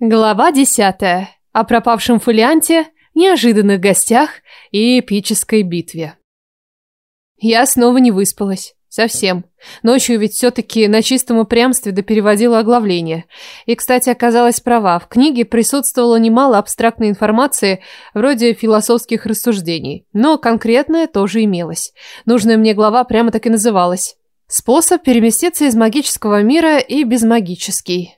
Глава 10. О пропавшем фолианте, неожиданных гостях и эпической битве. Я снова не выспалась. Совсем. Ночью ведь все-таки на чистом упрямстве допереводила оглавление. И, кстати, оказалась права. В книге присутствовало немало абстрактной информации, вроде философских рассуждений. Но конкретное тоже имелось. Нужная мне глава прямо так и называлась. Способ переместиться из магического мира и безмагический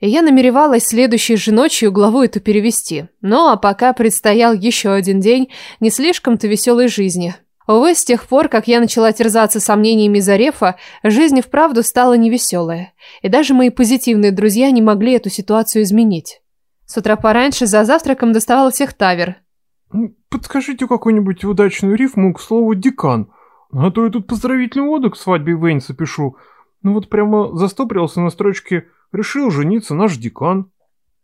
и я намеревалась следующей же ночью главу эту перевести. Ну а пока предстоял еще один день не слишком-то веселой жизни. Увы, с тех пор, как я начала терзаться сомнениями Зарефа, жизнь и вправду стала невеселая. И даже мои позитивные друзья не могли эту ситуацию изменить. С утра пораньше за завтраком доставал всех Тавер. «Подскажите какую-нибудь удачную рифму к слову «декан». А то я тут поздравительный воду к свадьбе Вейнса пишу. Ну вот прямо застопрился на строчке «декан» решил жениться наш декан.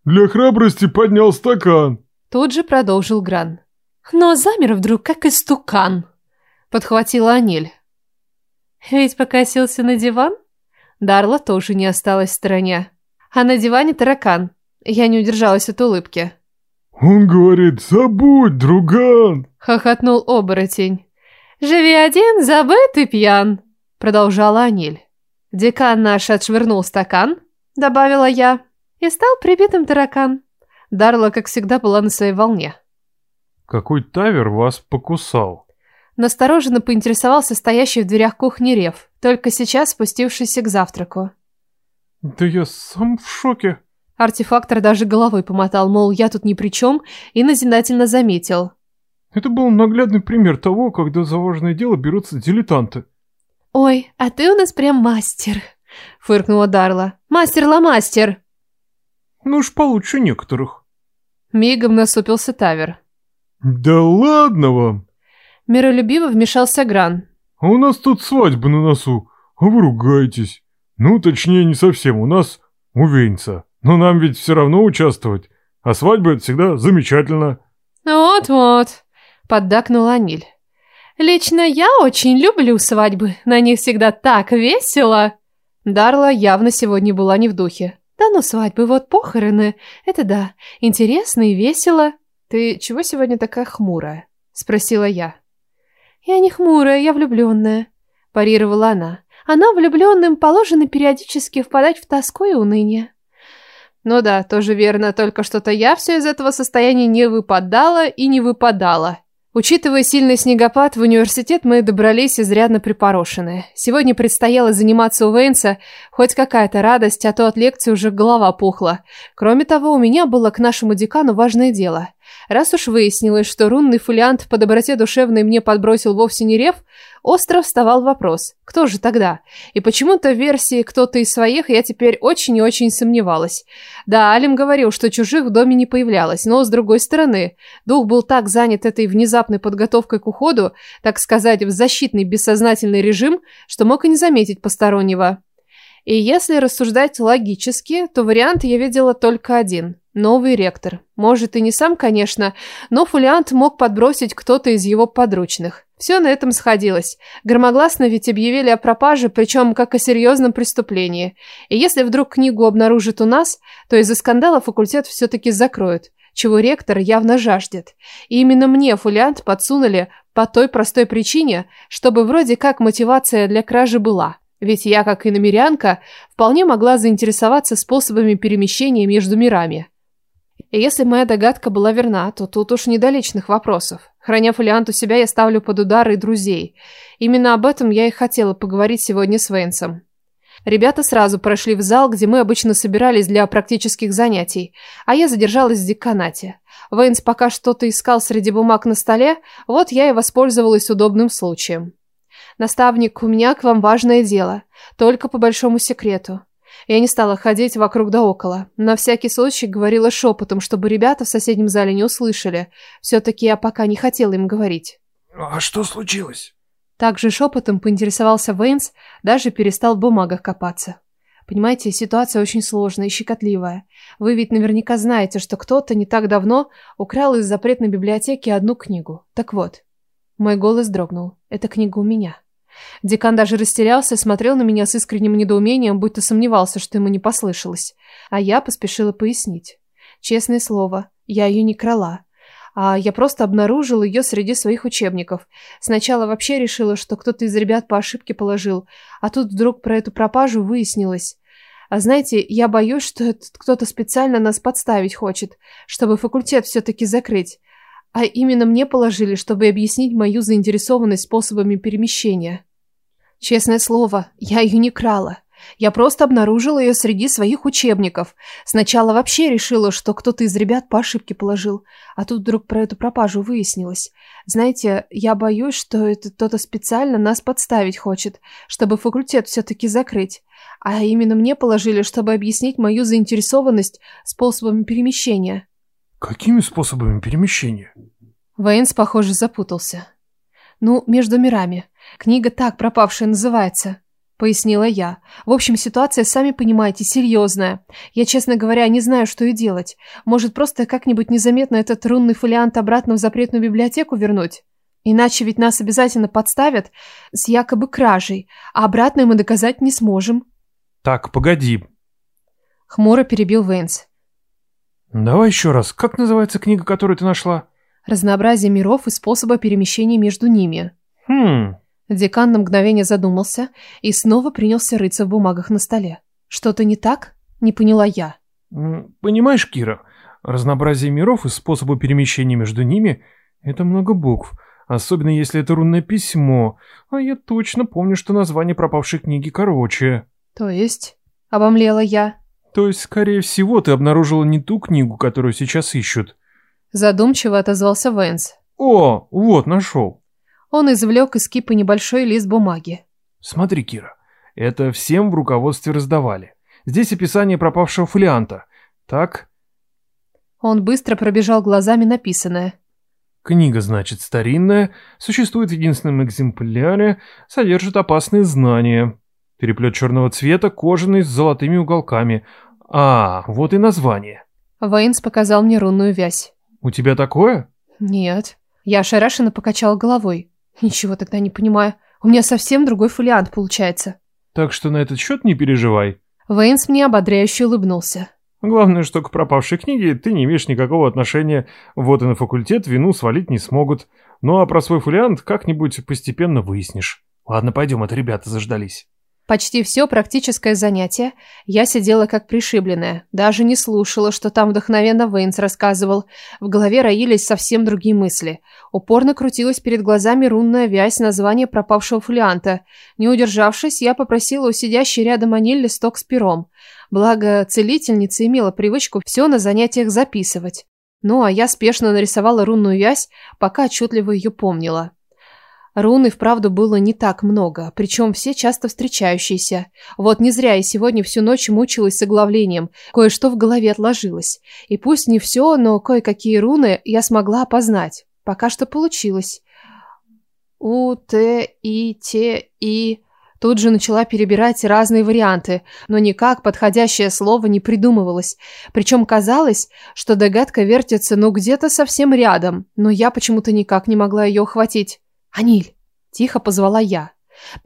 Для храбрости поднял стакан. Тут же продолжил Гран. Но замер вдруг, как истукан. Подхватила Анель. Ведь покосился на диван? Дарла тоже не осталась в стороне. А на диване таракан. Я не удержалась от улыбки. Он говорит, забудь, друган. Хохотнул оборотень. Живи один, забытый пьян. Продолжала Анель. Декан наш отшвырнул стакан, — добавила я, и стал прибитым таракан. Дарла, как всегда, была на своей волне. «Какой тавер вас покусал?» Настороженно поинтересовался стоящий в дверях кухни Рев, только сейчас спустившийся к завтраку. «Да я сам в шоке!» Артефактор даже головой помотал, мол, я тут ни при чем, и назидательно заметил. «Это был наглядный пример того, когда за важное дело берутся дилетанты». «Ой, а ты у нас прям мастер!» фыркнула Дарла. «Мастер Ламастер!» «Ну уж получу некоторых!» Мигом насупился Тавер. «Да ладно вам!» Миролюбиво вмешался Гран. «А у нас тут свадьба на носу, а вы ругаетесь. Ну, точнее, не совсем, у нас увеньца. Но нам ведь все равно участвовать, а свадьба — это всегда замечательно». «Вот-вот!» — поддакнула Аниль. «Лично я очень люблю свадьбы, на них всегда так весело!» Дарла явно сегодня была не в духе. Да ну свадьбы, вот похороны. Это да, интересно и весело. Ты чего сегодня такая хмурая? Спросила я. Я не хмурая, я влюбленная. Парировала она. Она влюбленным положено периодически впадать в тоску и уныние. Ну да, тоже верно, только что-то я все из этого состояния не выпадала и не выпадала. Учитывая сильный снегопад, в университет мы добрались изрядно припорошенные. Сегодня предстояло заниматься у Вейнса, хоть какая-то радость, а то от лекции уже голова пухла. Кроме того, у меня было к нашему декану важное дело. Раз уж выяснилось, что рунный фолиант по доброте душевной мне подбросил вовсе не рев, остро вставал вопрос, кто же тогда? И почему-то в версии «кто-то из своих» я теперь очень и очень сомневалась. Да, Алим говорил, что чужих в доме не появлялось, но, с другой стороны, дух был так занят этой внезапной подготовкой к уходу, так сказать, в защитный бессознательный режим, что мог и не заметить постороннего. И если рассуждать логически, то вариант я видела только один – Новый ректор. Может, и не сам, конечно, но Фулиант мог подбросить кто-то из его подручных. Все на этом сходилось. Громогласно ведь объявили о пропаже, причем как о серьезном преступлении. И если вдруг книгу обнаружат у нас, то из-за скандала факультет все-таки закроют, чего ректор явно жаждет. И именно мне Фулиант подсунули по той простой причине, чтобы вроде как мотивация для кражи была. Ведь я, как иномерянка, вполне могла заинтересоваться способами перемещения между мирами. И если моя догадка была верна, то тут уж не до личных вопросов. Храня фолиант у себя, я ставлю под удары друзей. Именно об этом я и хотела поговорить сегодня с Вейнсом. Ребята сразу прошли в зал, где мы обычно собирались для практических занятий, а я задержалась в деканате. Вейнс пока что-то искал среди бумаг на столе, вот я и воспользовалась удобным случаем. «Наставник, у меня к вам важное дело, только по большому секрету. Я не стала ходить вокруг да около. На всякий случай говорила шепотом, чтобы ребята в соседнем зале не услышали. Все-таки я пока не хотела им говорить. «А что случилось?» Также шепотом поинтересовался Вейнс, даже перестал в бумагах копаться. Понимаете, ситуация очень сложная и щекотливая. Вы ведь наверняка знаете, что кто-то не так давно украл из запретной библиотеки одну книгу. Так вот, мой голос дрогнул. Эта книга у меня. Декан даже растерялся, смотрел на меня с искренним недоумением, будто сомневался, что ему не послышалось. А я поспешила пояснить. Честное слово, я ее не крала. А я просто обнаружила ее среди своих учебников. Сначала вообще решила, что кто-то из ребят по ошибке положил, а тут вдруг про эту пропажу выяснилось. А знаете, я боюсь, что этот кто-то специально нас подставить хочет, чтобы факультет все-таки закрыть а именно мне положили, чтобы объяснить мою заинтересованность способами перемещения. Честное слово, я ее не крала. Я просто обнаружила ее среди своих учебников. Сначала вообще решила, что кто-то из ребят по ошибке положил, а тут вдруг про эту пропажу выяснилось. Знаете, я боюсь, что это кто-то специально нас подставить хочет, чтобы факультет все-таки закрыть. А именно мне положили, чтобы объяснить мою заинтересованность способами перемещения. Какими способами перемещения? Вейнс, похоже, запутался. Ну, между мирами. Книга так пропавшая называется. Пояснила я. В общем, ситуация, сами понимаете, серьезная. Я, честно говоря, не знаю, что и делать. Может, просто как-нибудь незаметно этот рунный фолиант обратно в запретную библиотеку вернуть? Иначе ведь нас обязательно подставят с якобы кражей, а обратное мы доказать не сможем. Так, погоди. Хмуро перебил Вейнс. Давай еще раз, как называется книга, которую ты нашла? «Разнообразие миров и способы перемещения между ними». «Хм...» Декан на мгновение задумался и снова принялся рыться в бумагах на столе. «Что-то не так?» – не поняла я. «Понимаешь, Кира, разнообразие миров и способы перемещения между ними – это много букв, особенно если это рунное письмо, а я точно помню, что название пропавшей книги короче». «То есть?» – обомлела я. То есть, скорее всего, ты обнаружила не ту книгу, которую сейчас ищут. Задумчиво отозвался Вэнс. О, вот, нашел. Он извлек из кипы небольшой лист бумаги. Смотри, Кира, это всем в руководстве раздавали. Здесь описание пропавшего фолианта. Так? Он быстро пробежал глазами написанное. Книга, значит, старинная, существует в единственном экземпляре, содержит опасные знания. Переплет черного цвета, кожаный, с золотыми уголками. А, вот и название. Вейнс показал мне рунную вязь. У тебя такое? Нет. Я ошарашенно покачал головой. Ничего тогда не понимаю. У меня совсем другой фолиант получается. Так что на этот счет не переживай. Вейнс мне ободряюще улыбнулся. Главное, что к пропавшей книге ты не имеешь никакого отношения. Вот и на факультет вину свалить не смогут. Ну а про свой фолиант как-нибудь постепенно выяснишь. Ладно, пойдем, это ребята заждались. Почти все практическое занятие я сидела как пришибленная, даже не слушала, что там вдохновенно Вейнс рассказывал. В голове роились совсем другие мысли. Упорно крутилась перед глазами рунная вязь названия пропавшего фолианта. Не удержавшись, я попросила у сидящей рядом Аниль листок с пером. Благо, целительница имела привычку все на занятиях записывать. Ну а я спешно нарисовала рунную вязь, пока отчетливо ее помнила. Рун и вправду было не так много, причем все часто встречающиеся. Вот не зря я сегодня всю ночь мучилась с оглавлением, кое-что в голове отложилось. И пусть не все, но кое-какие руны я смогла опознать. Пока что получилось. У, Т, И, Т И... Тут же начала перебирать разные варианты, но никак подходящее слово не придумывалось. Причем казалось, что догадка вертится ну где-то совсем рядом, но я почему-то никак не могла ее охватить. «Аниль!» – тихо позвала я.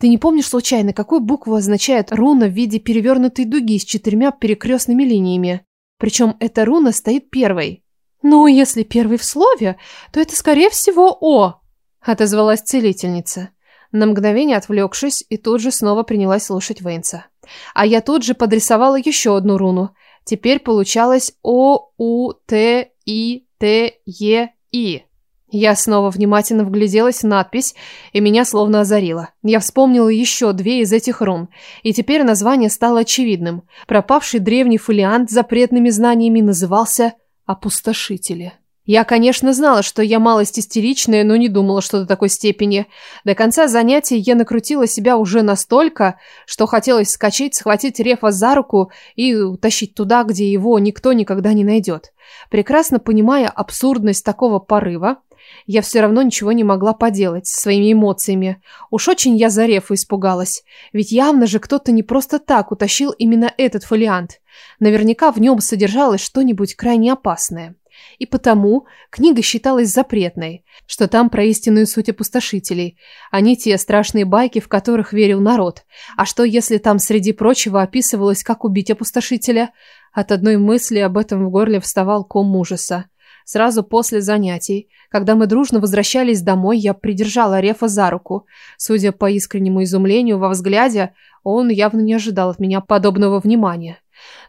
«Ты не помнишь случайно, какую букву означает руна в виде перевернутой дуги с четырьмя перекрестными линиями? Причем эта руна стоит первой». «Ну, если первый в слове, то это, скорее всего, «о», – отозвалась целительница. На мгновение отвлекшись и тут же снова принялась слушать Вейнса. А я тут же подрисовала еще одну руну. Теперь получалось О-У-Т-И-Т-Е-И. -И. Я снова внимательно вгляделась в надпись, и меня словно озарило. Я вспомнила еще две из этих рун, и теперь название стало очевидным. Пропавший древний фолиант с запретными знаниями назывался «Опустошители». Я, конечно, знала, что я малость истеричная, но не думала, что до такой степени. До конца занятия я накрутила себя уже настолько, что хотелось скачать, схватить Рефа за руку и утащить туда, где его никто никогда не найдет. Прекрасно понимая абсурдность такого порыва, я все равно ничего не могла поделать со своими эмоциями. Уж очень я за Рефу испугалась. Ведь явно же кто-то не просто так утащил именно этот фолиант. Наверняка в нем содержалось что-нибудь крайне опасное. И потому книга считалась запретной, что там про истинную суть опустошителей, а не те страшные байки, в которых верил народ. А что, если там среди прочего описывалось, как убить опустошителя? От одной мысли об этом в горле вставал ком ужаса. Сразу после занятий, когда мы дружно возвращались домой, я придержала Рефа за руку. Судя по искреннему изумлению во взгляде, он явно не ожидал от меня подобного внимания.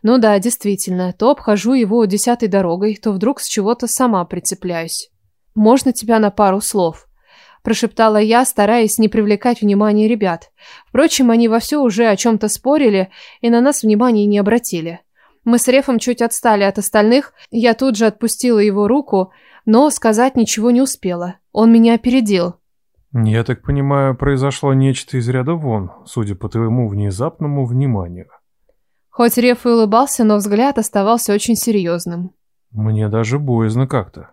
Ну да, действительно, то обхожу его десятой дорогой, то вдруг с чего-то сама прицепляюсь. «Можно тебя на пару слов?» прошептала я, стараясь не привлекать внимания ребят. Впрочем, они вовсю уже о чем-то спорили и на нас внимания не обратили. Мы с Рефом чуть отстали от остальных, я тут же отпустила его руку, но сказать ничего не успела. Он меня опередил. «Я так понимаю, произошло нечто из ряда вон, судя по твоему внезапному вниманию». Хоть Реф и улыбался, но взгляд оставался очень серьезным. «Мне даже боязно как-то».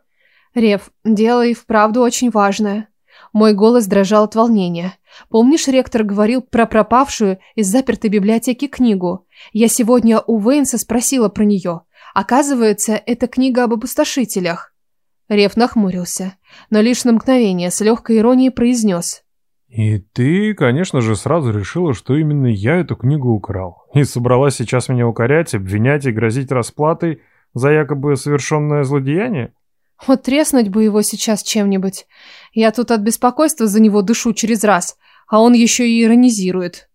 «Реф, дело и вправду очень важное». Мой голос дрожал от волнения. Помнишь, ректор говорил про пропавшую из запертой библиотеки книгу? Я сегодня у Вейнса спросила про нее. Оказывается, это книга об опустошителях. Рев нахмурился, но лишь на мгновение с легкой иронией произнес. «И ты, конечно же, сразу решила, что именно я эту книгу украл. И собралась сейчас меня укорять, обвинять и грозить расплатой за якобы совершенное злодеяние?» Вот треснуть бы его сейчас чем-нибудь. Я тут от беспокойства за него дышу через раз, а он еще и иронизирует.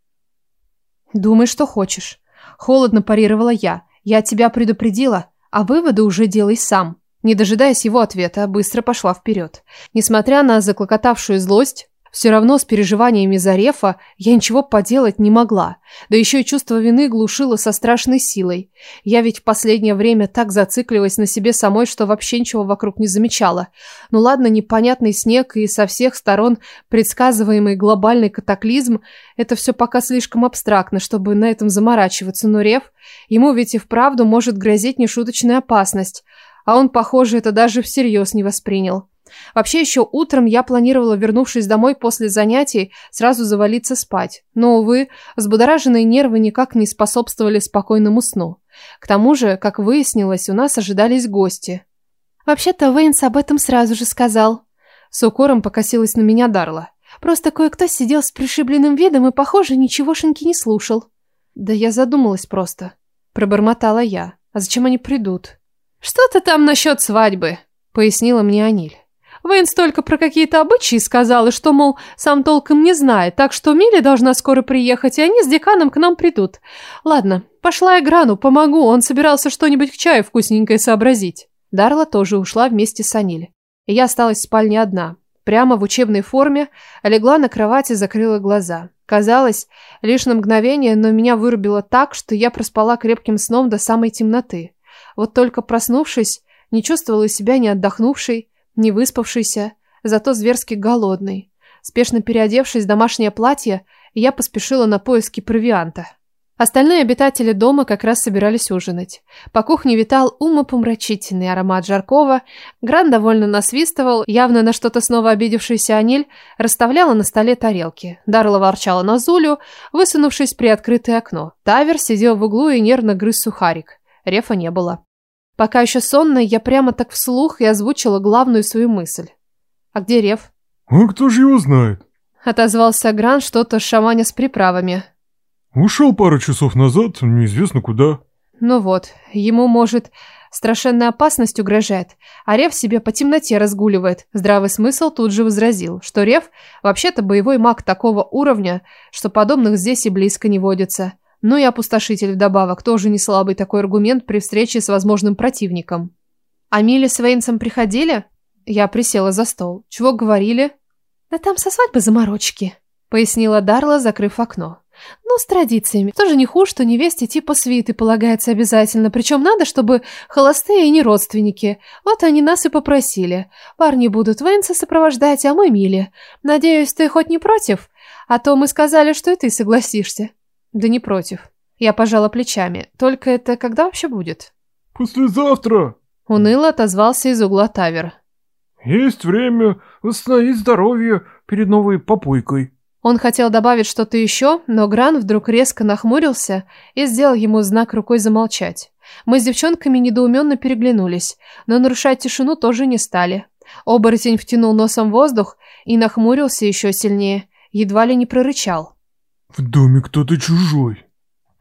Думай, что хочешь. Холодно парировала я. Я тебя предупредила, а выводы уже делай сам. Не дожидаясь его ответа, быстро пошла вперед. Несмотря на заклокотавшую злость, все равно с переживаниями Зарефа я ничего поделать не могла. Да еще и чувство вины глушило со страшной силой. Я ведь в последнее время так зациклилась на себе самой, что вообще ничего вокруг не замечала. Ну ладно, непонятный снег и со всех сторон предсказываемый глобальный катаклизм – это все пока слишком абстрактно, чтобы на этом заморачиваться. Но Рев, ему ведь и вправду может грозить нешуточная опасность. А он, похоже, это даже всерьез не воспринял. Вообще еще утром я планировала, вернувшись домой после занятий, сразу завалиться спать. Но, увы, взбудораженные нервы никак не способствовали спокойному сну. К тому же, как выяснилось, у нас ожидались гости. Вообще-то Вейнс об этом сразу же сказал. С укором покосилась на меня Дарла. Просто кое-кто сидел с пришибленным видом и, похоже, ничегошеньки не слушал. Да я задумалась просто. Пробормотала я. А зачем они придут? «Что-то там насчет свадьбы», — пояснила мне Аниль. Вейн столько про какие-то обычаи сказала, что, мол, сам толком не знает, так что Милли должна скоро приехать, и они с деканом к нам придут. Ладно, пошла я Грану, помогу, он собирался что-нибудь к чаю вкусненькое сообразить». Дарла тоже ушла вместе с Аниль. И я осталась в спальне одна. Прямо в учебной форме легла на кровать и закрыла глаза. Казалось, лишь на мгновение, но меня вырубило так, что я проспала крепким сном до самой темноты. Вот только проснувшись, не чувствовала себя ни отдохнувшей, не выспавшийся, зато зверски голодный. Спешно переодевшись в домашнее платье, я поспешила на поиски провианта. Остальные обитатели дома как раз собирались ужинать. По кухне витал умопомрачительный аромат жаркого. Гран довольно насвистывал, явно на что-то снова обидевшийся Аниль расставляла на столе тарелки. Дарла ворчала на Зулю, высунувшись при открытое окно. Тавер сидел в углу и нервно грыз сухарик. Рефа не было. Пока еще сонная, я прямо так вслух и озвучила главную свою мысль. «А где Рев?» «А кто же его знает?» Отозвался Гран что-то шаманя с приправами. «Ушел пару часов назад, неизвестно куда». «Ну вот, ему, может, страшенная опасность угрожает, а Рев себе по темноте разгуливает. Здравый смысл тут же возразил, что Рев вообще-то боевой маг такого уровня, что подобных здесь и близко не водится. Ну и опустошитель вдобавок тоже не слабый такой аргумент при встрече с возможным противником. А Амили с Вейнсом приходили? Я присела за стол. Чего говорили? Да там со свадьбы заморочки, пояснила Дарла, закрыв окно. Ну, с традициями. Тоже не хуже, что невесте типа свиты полагается обязательно. Причем надо, чтобы холостые и не родственники. Вот они нас и попросили. Парни будут Вейнса сопровождать, а мы Мили. Надеюсь, ты хоть не против? А то мы сказали, что и ты согласишься. Да не против. Я пожала плечами. Только это когда вообще будет? Послезавтра. Уныло отозвался из угла Тавер. Есть время восстановить здоровье перед новой попойкой. Он хотел добавить что-то еще, но Гран вдруг резко нахмурился и сделал ему знак рукой замолчать. Мы с девчонками недоуменно переглянулись, но нарушать тишину тоже не стали. Оборотень втянул носом воздух и нахмурился еще сильнее, едва ли не прорычал. В доме кто-то чужой.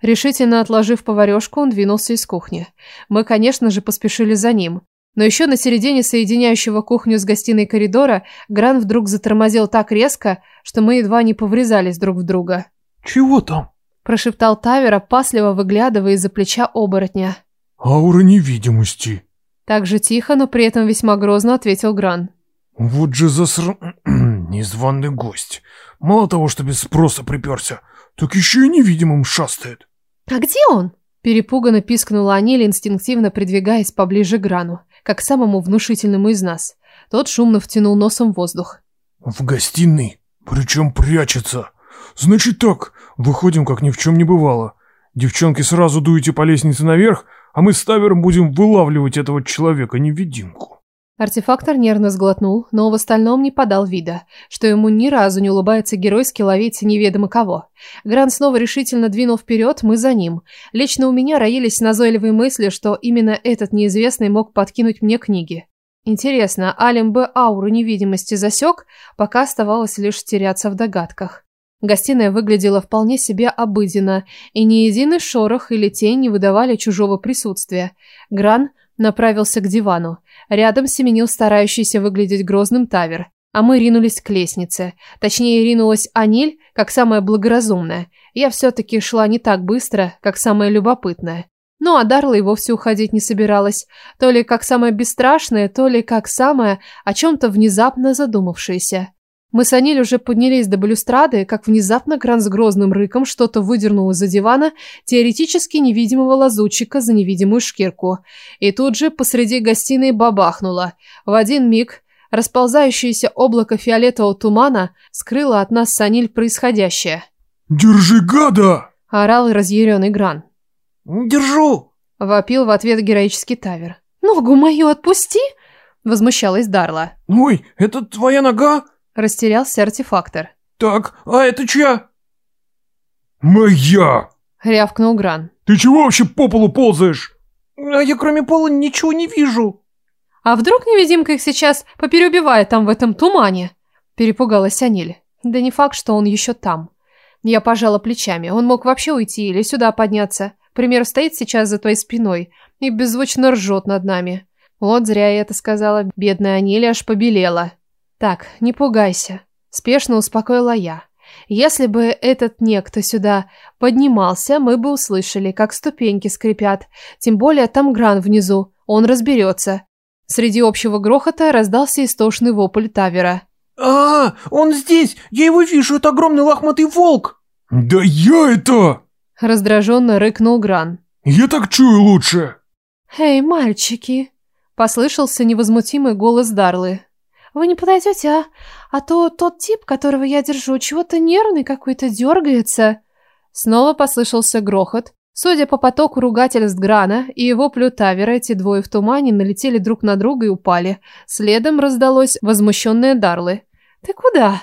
Решительно отложив поварешку, он двинулся из кухни. Мы, конечно же, поспешили за ним. Но еще на середине соединяющего кухню с гостиной коридора Гран вдруг затормозил так резко, что мы едва не поврезались друг в друга. «Чего там?» – прошептал Тавер, опасливо выглядывая из-за плеча оборотня. «Аура невидимости». Так же тихо, но при этом весьма грозно ответил Гран. «Вот же засран Последний гость. Мало того, что без спроса приперся, так еще и невидимым шастает. А где он? Перепуганно пискнула Анель, инстинктивно придвигаясь поближе к Грану, как к самому внушительному из нас. Тот шумно втянул носом воздух. «В гостиной? Причем прячется? Значит так, выходим, как ни в чем не бывало. Девчонки сразу дуете по лестнице наверх, а мы с Тавером будем вылавливать этого человека-невидимку». Артефактор нервно сглотнул, но в остальном не подал вида, что ему ни разу не улыбается геройски ловить неведомо кого. Гран снова решительно двинул вперед, мы за ним. Лично у меня роились назойливые мысли, что именно этот неизвестный мог подкинуть мне книги. Интересно, Алим бы ауру невидимости засек, пока оставалось лишь теряться в догадках. Гостиная выглядела вполне себе обыденно, и ни единый шорох или тень не выдавали чужого присутствия. Гран направился к дивану. Рядом семенил старающийся выглядеть грозным Тавер, а мы ринулись к лестнице. Точнее, ринулась Аниль, как самая благоразумная. Я все-таки шла не так быстро, как самая любопытная. Ну а Дарла и вовсе уходить не собиралась, то ли как самая бесстрашная, то ли как самая о чем-то внезапно задумавшаяся. Мы с уже поднялись до балюстрады, как внезапно Грант с грозным рыком что-то выдернул из-за дивана теоретически невидимого лазутчика за невидимую шкирку. И тут же посреди гостиной бабахнуло. В один миг расползающееся облако фиолетового тумана скрыло от нас Саниль происходящее. «Держи, гада!» – орал разъяренный Гран. «Держу!» – вопил в ответ героический Тавер. «Ногу мою отпусти!» – возмущалась Дарла. «Ой, это твоя нога?» растерялся артефактор. «Так, а это чья?» «Моя!» — рявкнул Гран. «Ты чего вообще по полу ползаешь?» «А я кроме пола ничего не вижу». «А вдруг невидимка их сейчас поперебивает там в этом тумане?» — перепугалась Аниль. «Да не факт, что он еще там». Я пожала плечами. Он мог вообще уйти или сюда подняться. Пример стоит сейчас за твоей спиной и беззвучно ржет над нами. Вот зря я это сказала. Бедная Аниль аж побелела. «Так, не пугайся», – спешно успокоила я. «Если бы этот некто сюда поднимался, мы бы услышали, как ступеньки скрипят. Тем более там гран внизу, он разберется». Среди общего грохота раздался истошный вопль Тавера. А, он здесь! Я его вижу, это огромный лохматый волк!» «Да я это!» – раздраженно рыкнул Гран. «Я так чую лучше!» «Эй, мальчики!» – послышался невозмутимый голос Дарлы. Вы не подойдете, а? А то тот тип, которого я держу, чего-то нервный какой-то дергается». Снова послышался грохот. Судя по потоку ругательств Грана и его плютавера, эти двое в тумане налетели друг на друга и упали. Следом раздалось возмущенное Дарлы. «Ты куда?»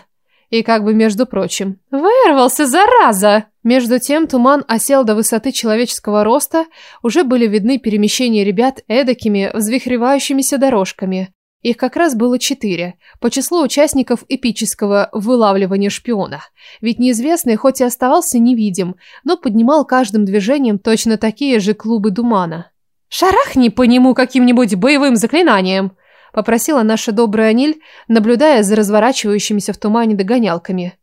И как бы между прочим. «Вырвался, зараза!» Между тем туман осел до высоты человеческого роста, уже были видны перемещения ребят эдакими, взвихревающимися дорожками. Их как раз было четыре, по числу участников эпического вылавливания шпиона. Ведь неизвестный хоть и оставался невидим, но поднимал каждым движением точно такие же клубы тумана. «Шарахни по нему каким-нибудь боевым заклинанием!» – попросила наша добрая Ниль, наблюдая за разворачивающимися в тумане догонялками.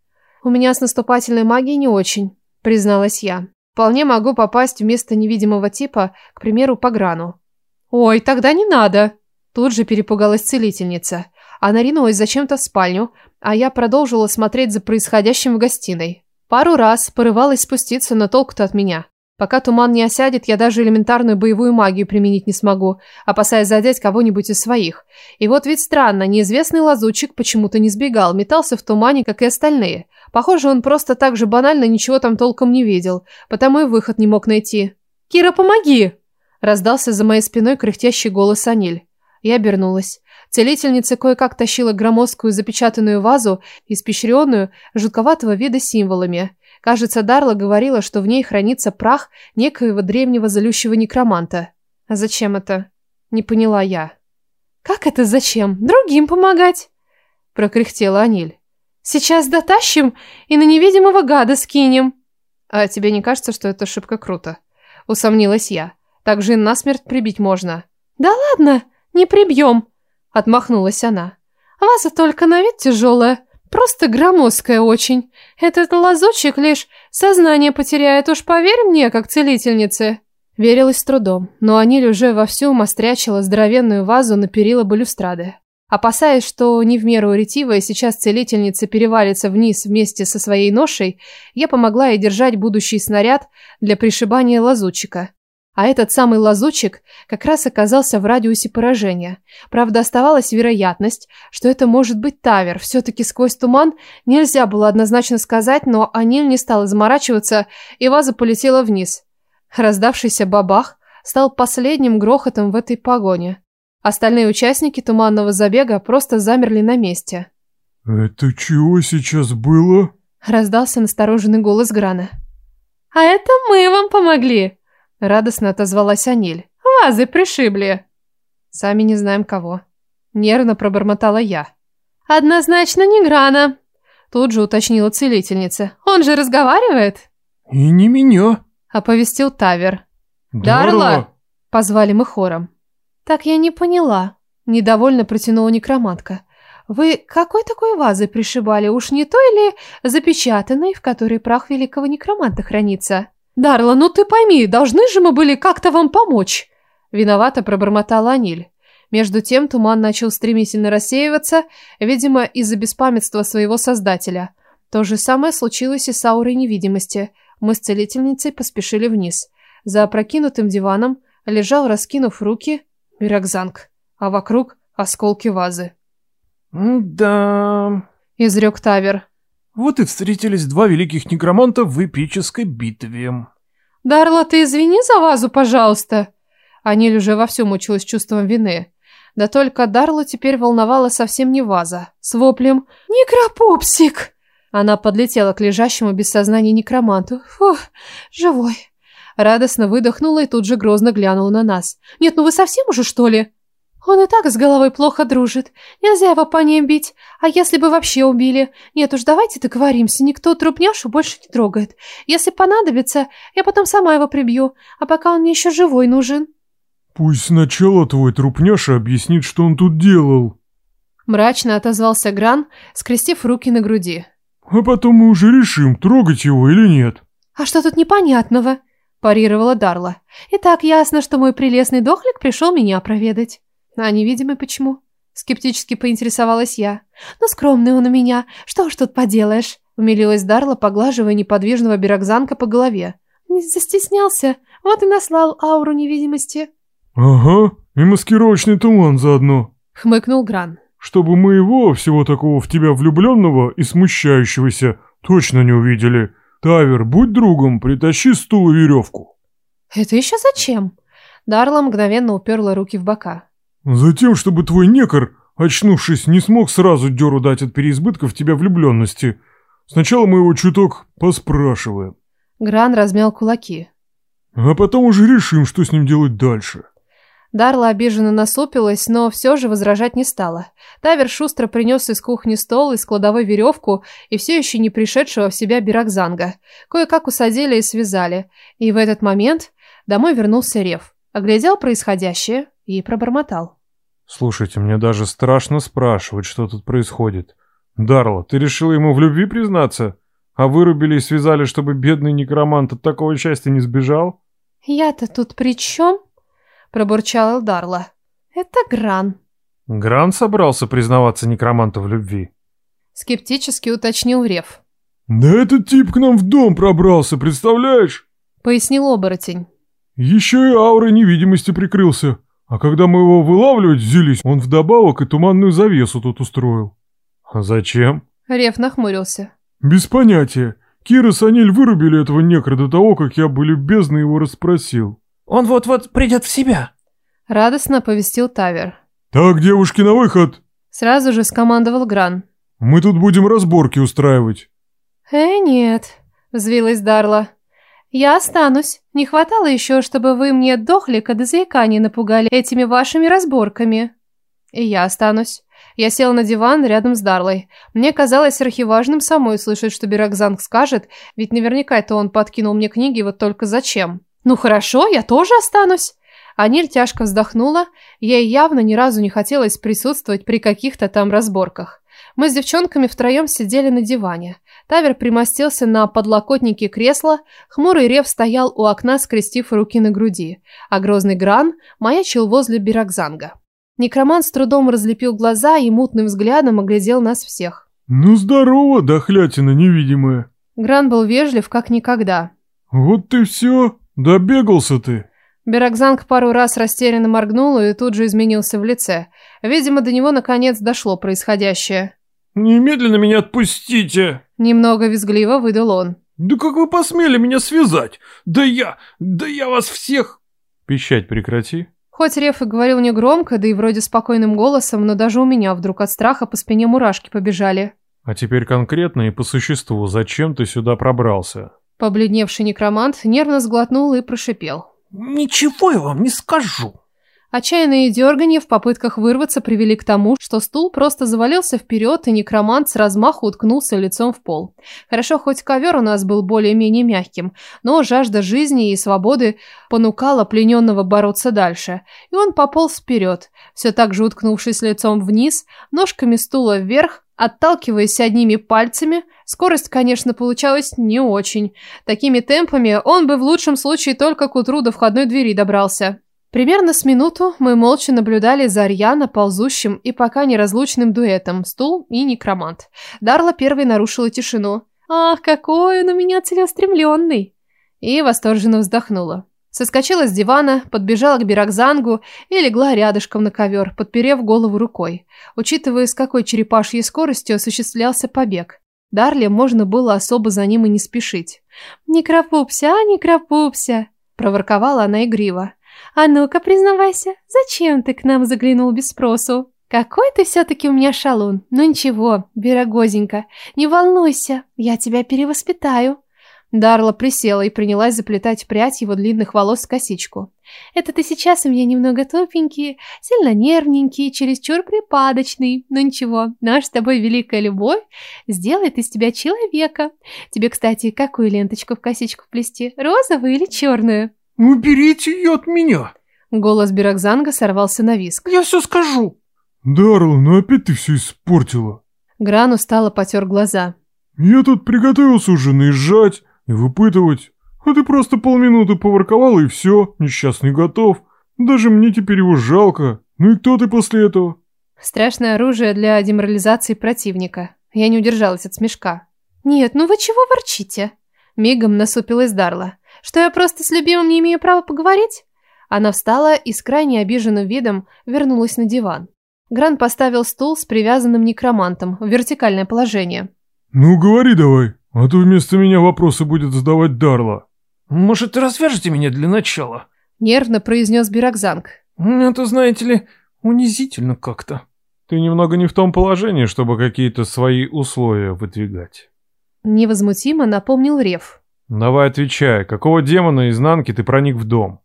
«У меня с наступательной магией не очень», – призналась я. «Вполне могу попасть вместо невидимого типа, к примеру, по грану». «Ой, тогда не надо!» Тут же перепугалась целительница. Она ринулась зачем-то в спальню, а я продолжила смотреть за происходящим в гостиной. Пару раз порывалась спуститься, но толк-то от меня. Пока туман не осядет, я даже элементарную боевую магию применить не смогу, опасаясь задеть кого-нибудь из своих. И вот ведь странно, неизвестный лазутчик почему-то не сбегал, метался в тумане, как и остальные. Похоже, он просто так же банально ничего там толком не видел, потому и выход не мог найти. «Кира, помоги!» – раздался за моей спиной кряхтящий голос Аниль. Я обернулась. Целительница кое-как тащила громоздкую запечатанную вазу, испещренную жутковатого вида символами. Кажется, Дарла говорила, что в ней хранится прах некоего древнего залющего некроманта. А зачем это? Не поняла я. «Как это зачем? Другим помогать!» Прокряхтела Аниль. «Сейчас дотащим и на невидимого гада скинем!» «А тебе не кажется, что это шибко круто?» Усомнилась я. «Так же и насмерть прибить можно». «Да ладно!» не прибьем», — отмахнулась она. «Ваза только на вид тяжелая, просто громоздкая очень. Этот лазочек лишь сознание потеряет, уж поверь мне, как целительнице». Верилась с трудом, но Аниль уже вовсю мострячила здоровенную вазу на перила балюстрады. Опасаясь, что не в меру ретивая сейчас целительница перевалится вниз вместе со своей ношей, я помогла ей держать будущий снаряд для пришибания лазутчика. А этот самый лазучик как раз оказался в радиусе поражения. Правда, оставалась вероятность, что это может быть Тавер. Все-таки сквозь туман нельзя было однозначно сказать, но Аниль не стал заморачиваться, и ваза полетела вниз. Раздавшийся бабах стал последним грохотом в этой погоне. Остальные участники туманного забега просто замерли на месте. «Это чего сейчас было?» – раздался настороженный голос Грана. «А это мы вам помогли!» — радостно отозвалась Аниль. «Вазы пришибли!» «Сами не знаем кого». Нервно пробормотала я. «Однозначно не Грана!» Тут же уточнила целительница. «Он же разговаривает?» «И не меня!» Оповестил Тавер. «Дарла!» Позвали мы хором. «Так я не поняла!» Недовольно протянула некромантка. «Вы какой такой вазы пришибали? Уж не той или запечатанной, в которой прах великого некроманта хранится?» «Дарла, ну ты пойми, должны же мы были как-то вам помочь!» Виновато пробормотала Аниль. Между тем туман начал стремительно рассеиваться, видимо, из-за беспамятства своего создателя. То же самое случилось и с аурой невидимости. Мы с целительницей поспешили вниз. За опрокинутым диваном лежал, раскинув руки, Мирокзанг, а вокруг осколки вазы. «Да...» — изрек Тавер. Вот и встретились два великих некроманта в эпической битве. Дарла, ты извини за вазу, пожалуйста. Аниль уже во всем мучилась чувством вины. Да только Дарлу теперь волновала совсем не ваза. С воплем «Некропупсик!» Она подлетела к лежащему без сознания некроманту. «Фух, живой!» Радостно выдохнула и тут же грозно глянула на нас. «Нет, ну вы совсем уже, что ли?» Он и так с головой плохо дружит. Нельзя его по ним бить. А если бы вообще убили? Нет уж, давайте договоримся. Никто трупняшу больше не трогает. Если понадобится, я потом сама его прибью. А пока он мне еще живой нужен. Пусть сначала твой трупняша объяснит, что он тут делал. Мрачно отозвался Гран, скрестив руки на груди. А потом мы уже решим, трогать его или нет. А что тут непонятного? Парировала Дарла. И так ясно, что мой прелестный дохлик пришел меня проведать. А невидимый почему? Скептически поинтересовалась я. Но скромный он у меня. Что ж тут поделаешь? Умилилась Дарла, поглаживая неподвижного Бирокзанка по голове. Не застеснялся. Вот и наслал ауру невидимости. Ага, и маскировочный туман заодно. Хмыкнул Гран. Чтобы мы его, всего такого в тебя влюбленного и смущающегося, точно не увидели. Тавер, будь другом, притащи стул и веревку. Это еще зачем? Дарла мгновенно уперла руки в бока. Затем, чтобы твой некор, очнувшись, не смог сразу дёру дать от переизбытка в тебя влюблённости, Сначала мы его чуток поспрашиваем. Гран размял кулаки. А потом уже решим, что с ним делать дальше. Дарла обиженно насупилась, но все же возражать не стала. Тавер шустро принес из кухни стол и складовой верёвку и все еще не пришедшего в себя Бирокзанга. Кое-как усадили и связали. И в этот момент домой вернулся Рев. Оглядел происходящее и пробормотал. Слушайте, мне даже страшно спрашивать, что тут происходит. Дарла, ты решила ему в любви признаться? А вырубили и связали, чтобы бедный некромант от такого счастья не сбежал? Я-то тут при чем? Пробурчала Дарла. Это Гран. Гран собрался признаваться некроманту в любви? Скептически уточнил Рев. Да этот тип к нам в дом пробрался, представляешь? Пояснил оборотень. Еще и аурой невидимости прикрылся. А когда мы его вылавливать взялись, он вдобавок и туманную завесу тут устроил. А зачем? Рев нахмурился. Без понятия. Кира и Аниль вырубили этого некро до того, как я бы любезно его расспросил. Он вот-вот придет в себя. Радостно повестил Тавер. Так, девушки, на выход. Сразу же скомандовал Гран. Мы тут будем разборки устраивать. Э, нет, взвилась Дарла. Я останусь. Не хватало еще, чтобы вы мне дохлика до заикания напугали этими вашими разборками. И я останусь. Я села на диван рядом с Дарлой. Мне казалось архиважным самой слышать, что Биракзанг скажет, ведь наверняка это он подкинул мне книги, вот только зачем. Ну хорошо, я тоже останусь. Аниль тяжко вздохнула, ей явно ни разу не хотелось присутствовать при каких-то там разборках. Мы с девчонками втроем сидели на диване. Тавер примостился на подлокотнике кресла, хмурый рев стоял у окна, скрестив руки на груди, а грозный Гран маячил возле Биракзанга. Некроман с трудом разлепил глаза и мутным взглядом оглядел нас всех. «Ну здорово, дохлятина невидимая!» Гран был вежлив, как никогда. «Вот ты все! Добегался ты!» Биракзанг пару раз растерянно моргнул и тут же изменился в лице. Видимо, до него наконец дошло происходящее. Немедленно меня отпустите!» Немного визгливо выдал он. «Да как вы посмели меня связать? Да я... да я вас всех...» «Пищать прекрати!» Хоть Реф и говорил не громко, да и вроде спокойным голосом, но даже у меня вдруг от страха по спине мурашки побежали. «А теперь конкретно и по существу, зачем ты сюда пробрался?» Побледневший некромант нервно сглотнул и прошипел. «Ничего я вам не скажу!» Отчаянные дергания в попытках вырваться привели к тому, что стул просто завалился вперед, и некромант с размаху уткнулся лицом в пол. Хорошо, хоть ковер у нас был более-менее мягким, но жажда жизни и свободы понукала плененного бороться дальше, и он пополз вперед, все так же уткнувшись лицом вниз, ножками стула вверх, Отталкиваясь одними пальцами, скорость, конечно, получалась не очень. Такими темпами он бы в лучшем случае только к утру до входной двери добрался. Примерно с минуту мы молча наблюдали за рьяно ползущим и пока неразлучным дуэтом стул и некромант. Дарла первой нарушила тишину. «Ах, какой он у меня целеустремленный!» И восторженно вздохнула. Соскочила с дивана, подбежала к Биракзангу и легла рядышком на ковер, подперев голову рукой, учитывая, с какой черепашьей скоростью осуществлялся побег. Дарле можно было особо за ним и не спешить. Некропупся, некропупся, проворковала она игриво. А ну-ка, признавайся, зачем ты к нам заглянул без спросу? Какой ты все-таки у меня шалун. Ну ничего, берегозенька, не волнуйся, я тебя перевоспитаю. Дарла присела и принялась заплетать прядь его длинных волос в косичку. «Это ты сейчас у меня немного тупенький, сильно нервненький, чересчур припадочный. Но ничего, наш с тобой великая любовь сделает из тебя человека. Тебе, кстати, какую ленточку в косичку плести, розовую или черную?» Ну, Уберите ее от меня!» Голос Бирокзанга сорвался на виск. «Я все скажу!» «Дарла, ну опять ты все испортила!» Гран устало потер глаза. «Я тут приготовился уже наезжать и выпытывать, а ты просто полминуты поворковал и все, несчастный готов. Даже мне теперь его жалко. Ну и кто ты после этого?» Страшное оружие для деморализации противника. Я не удержалась от смешка. «Нет, ну вы чего ворчите?» Мигом насупилась Дарла что я просто с любимым не имею права поговорить?» Она встала и с крайне обиженным видом вернулась на диван. Гран поставил стул с привязанным некромантом в вертикальное положение. «Ну, говори давай, а то вместо меня вопросы будет задавать Дарла». «Может, ты развяжете меня для начала?» — нервно произнес Биракзанг. «Это, знаете ли, унизительно как-то». «Ты немного не в том положении, чтобы какие-то свои условия выдвигать». Невозмутимо напомнил Рев. Давай отвечай, какого демона изнанки ты проник в дом?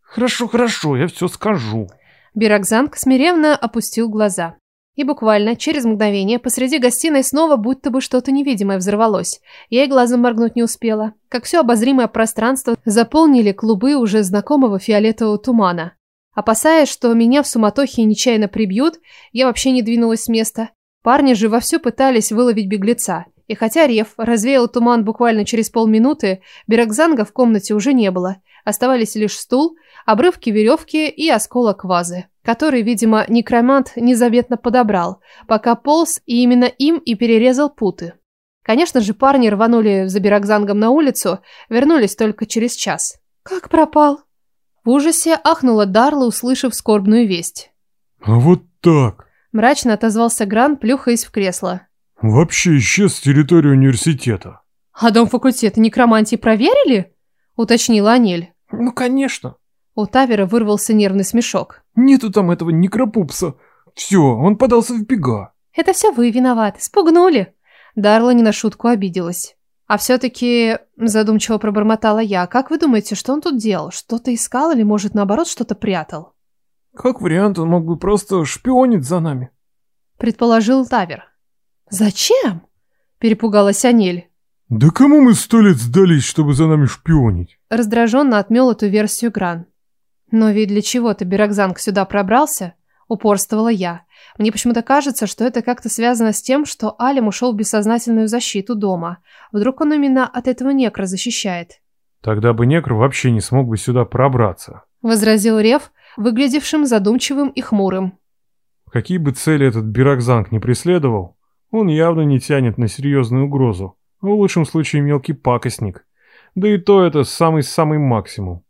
Хорошо, хорошо, я все скажу. Бирокзанг смиренно опустил глаза. И буквально через мгновение посреди гостиной снова будто бы что-то невидимое взорвалось. Я и глазом моргнуть не успела. Как все обозримое пространство заполнили клубы уже знакомого фиолетового тумана. Опасаясь, что меня в суматохе нечаянно прибьют, я вообще не двинулась с места. Парни же вовсю пытались выловить беглеца. И хотя Рев развеял туман буквально через полминуты, Берегзанга в комнате уже не было. Оставались лишь стул, обрывки веревки и осколок вазы, который, видимо, некромант незаметно подобрал, пока полз и именно им и перерезал путы. Конечно же, парни рванули за Берегзангом на улицу, вернулись только через час. «Как пропал?» В ужасе ахнула Дарла, услышав скорбную весть. «А вот так!» Мрачно отозвался Гран, плюхаясь в кресло. Вообще исчез с территории университета. А дом факультета некромантии проверили? Уточнила Анель. Ну, конечно. У Тавера вырвался нервный смешок. Нету там этого некропупса. Все, он подался в бега. Это все вы виноваты, спугнули. Дарла не на шутку обиделась. А все-таки задумчиво пробормотала я. Как вы думаете, что он тут делал? Что-то искал или, может, наоборот, что-то прятал? Как вариант, он мог бы просто шпионить за нами. Предположил Тавер. Зачем? перепугалась Анель. Да кому мы сто лет сдались, чтобы за нами шпионить? Раздраженно отмел эту версию Гран. Но ведь для чего ты, Бирокзанг, сюда пробрался? Упорствовала я. Мне почему-то кажется, что это как-то связано с тем, что Алим ушел в бессознательную защиту дома. Вдруг он именно от этого некра защищает. Тогда бы некр вообще не смог бы сюда пробраться. Возразил Рев, выглядевшим задумчивым и хмурым. Какие бы цели этот Бирокзанг не преследовал, он явно не тянет на серьезную угрозу, в лучшем случае мелкий пакостник. Да и то это самый-самый максимум.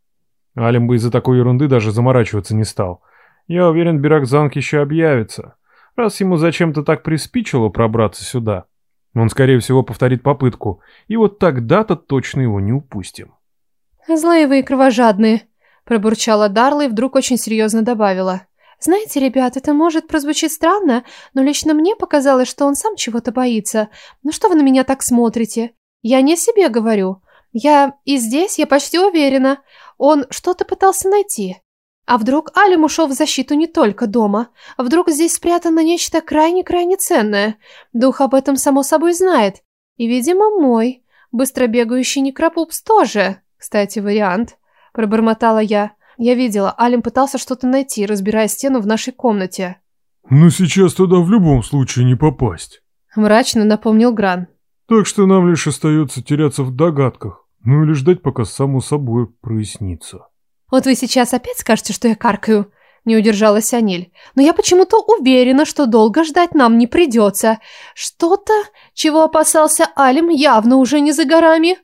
Алим бы из-за такой ерунды даже заморачиваться не стал. Я уверен, Биракзанг еще объявится. Раз ему зачем-то так приспичило пробраться сюда, он, скорее всего, повторит попытку, и вот тогда-то точно его не упустим. «Злые вы и кровожадные», — пробурчала Дарла и вдруг очень серьезно добавила. Знаете, ребят, это может прозвучить странно, но лично мне показалось, что он сам чего-то боится. Ну что вы на меня так смотрите? Я не о себе говорю. Я и здесь, я почти уверена. Он что-то пытался найти. А вдруг Алим ушел в защиту не только дома? А вдруг здесь спрятано нечто крайне-крайне ценное? Дух об этом само собой знает. И, видимо, мой. Быстро бегающий некропупс тоже. Кстати, вариант. Пробормотала я. Я видела, Алим пытался что-то найти, разбирая стену в нашей комнате. Но сейчас туда в любом случае не попасть. Мрачно напомнил Гран. Так что нам лишь остается теряться в догадках, ну или ждать, пока само собой прояснится. Вот вы сейчас опять скажете, что я каркаю? Не удержалась Аниль. Но я почему-то уверена, что долго ждать нам не придется. Что-то, чего опасался Алим, явно уже не за горами.